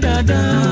Da da.